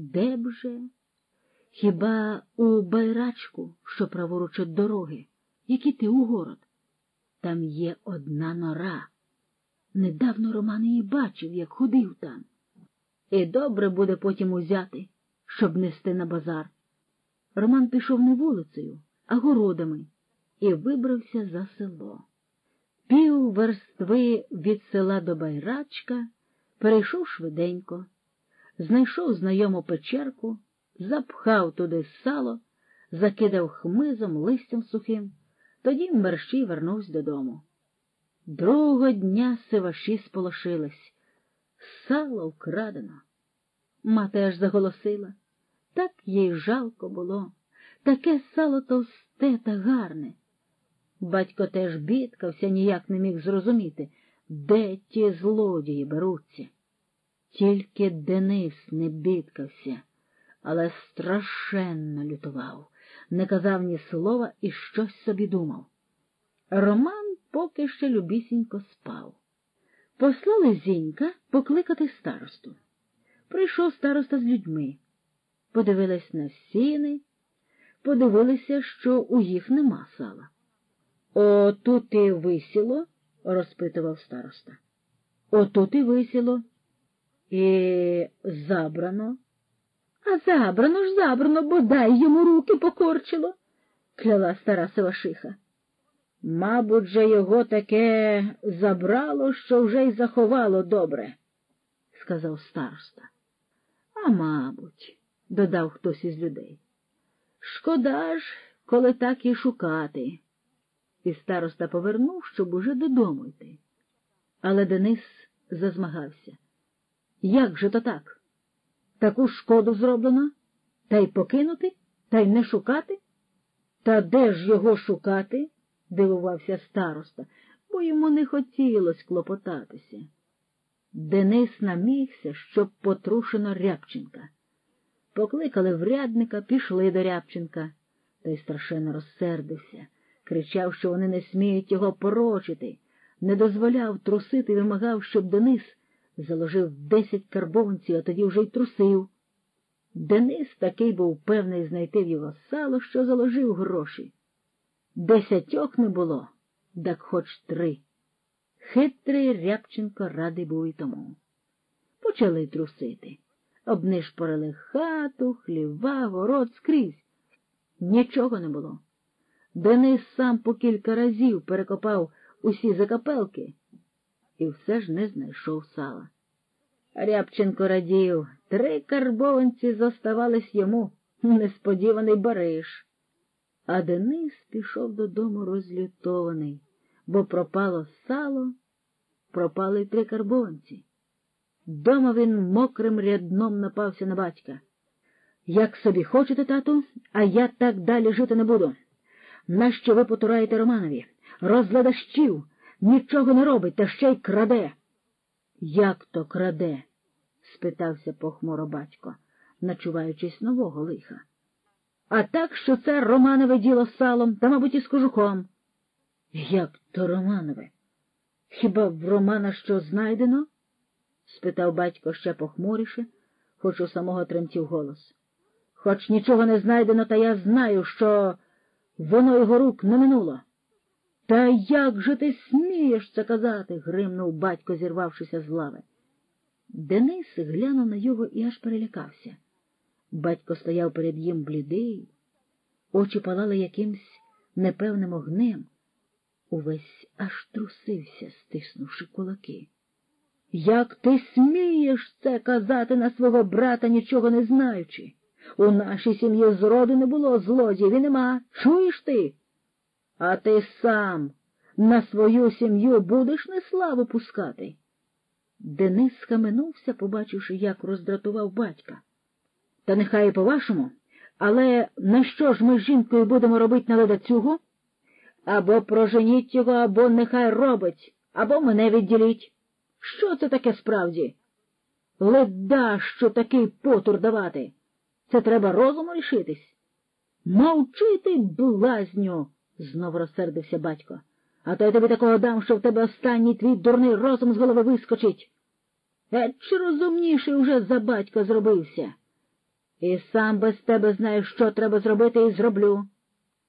Де б же? Хіба у байрачку, що праворуч від дороги, як іти у город? Там є одна нора. Недавно Роман її бачив, як ходив там. І добре буде потім узяти, щоб нести на базар. Роман пішов не вулицею, а городами і вибрався за село. Пів верстви від села до байрачка перейшов швиденько, знайшов знайому печерку, запхав туди сало, закидав хмизом, листям сухим, тоді мерщій вернувся додому. Другого дня сиваші сполошились. Сало вкрадено. Мати аж заголосила. Так їй жалко було, таке сало товсте та гарне. Батько теж бідкався, ніяк не міг зрозуміти, де ті злодії беруться. Тільки Денис не бідкався, але страшенно лютував, не казав ні слова і щось собі думав. Роман поки ще любісінько спав. Послали зінька покликати старосту. Прийшов староста з людьми. Подивились на сіни, подивилися, що у їх нема сала. Отут і висіло, розпитував староста. Отут і висіло. І забрано. А забрано ж забрано, бодай йому руки покорчило, кляла стара Сивашиха. Мабуть, же його таке забрало, що вже й заховало добре, сказав староста. А мабуть, додав хтось із людей. Шкода ж, коли так і шукати. І староста повернув, щоб уже додому йти. Але Денис зазмагався. Як же то так? Таку шкоду зроблено, та й покинути, та й не шукати? Та де ж його шукати? дивувався староста, бо йому не хотілося клопотатися. Денис намігся, щоб потрушено Рябченка. Покликали врядника, пішли до Рябченка, та й страшенно розсердився, кричав, що вони не сміють його порочити, не дозволяв трусити, вимагав, щоб Денис заложив десять карбованців, а тоді вже й трусив. Денис такий був певний знайти в його сало, що заложив гроші. Десятьох не було, так хоч три. Хитрий Рябченко радий був і тому. Почали трусити. Обнишпорили хату, хліва, город скрізь. Нічого не було. Денис сам по кілька разів перекопав усі закапелки і все ж не знайшов сала. Рябченко радів, три карбованці зоставались йому, несподіваний Бариш. А Денис пішов додому розлютований, бо пропало сало, пропали три карбованці. Дома він мокрим рядном напався на батька. Як собі хочете, тату, а я так далі жити не буду. Нащо ви потураєте Романові? Розладащів, нічого не робить, та ще й краде. Як то краде? спитався похмуро батько, начуваючись нового лиха. А так, що це Романове діло з салом, та, мабуть, і з кожухом. Як то Романове? Хіба в Романа що знайдено? спитав батько ще похмуріше, хоч у самого тремтів голос. Хоч нічого не знайдено, та я знаю, що воно його рук не минуло. Та як же ти смієш це казати? гримнув батько, зірвавшися з лави. Денис глянув на його і аж перелякався. Батько стояв перед їм блідий, очі палали якимсь непевним огнем, увесь аж трусився, стиснувши кулаки. Як ти смієш це казати на свого брата, нічого не знаючи? У нашій сім'ї зроду не було злодіїв і нема. Чуєш ти? А ти сам на свою сім'ю будеш неславу пускати? Денис схаменувся, побачивши, як роздратував батька. Та нехай і по-вашому, але на що ж ми з жінкою будемо робити на ледацюгу? Або проженіть його, або нехай робить, або мене відділіть. Що це таке справді? Леда, що такий потур давати. Це треба розуму рішитись. Мовчи ти, блазню, знов розсердився батько. А то я тобі такого дам, що в тебе останній твій дурний розум з голови вискочить. Е, чи розумніший уже за батька зробився? І сам без тебе знаю, що треба зробити, і зроблю.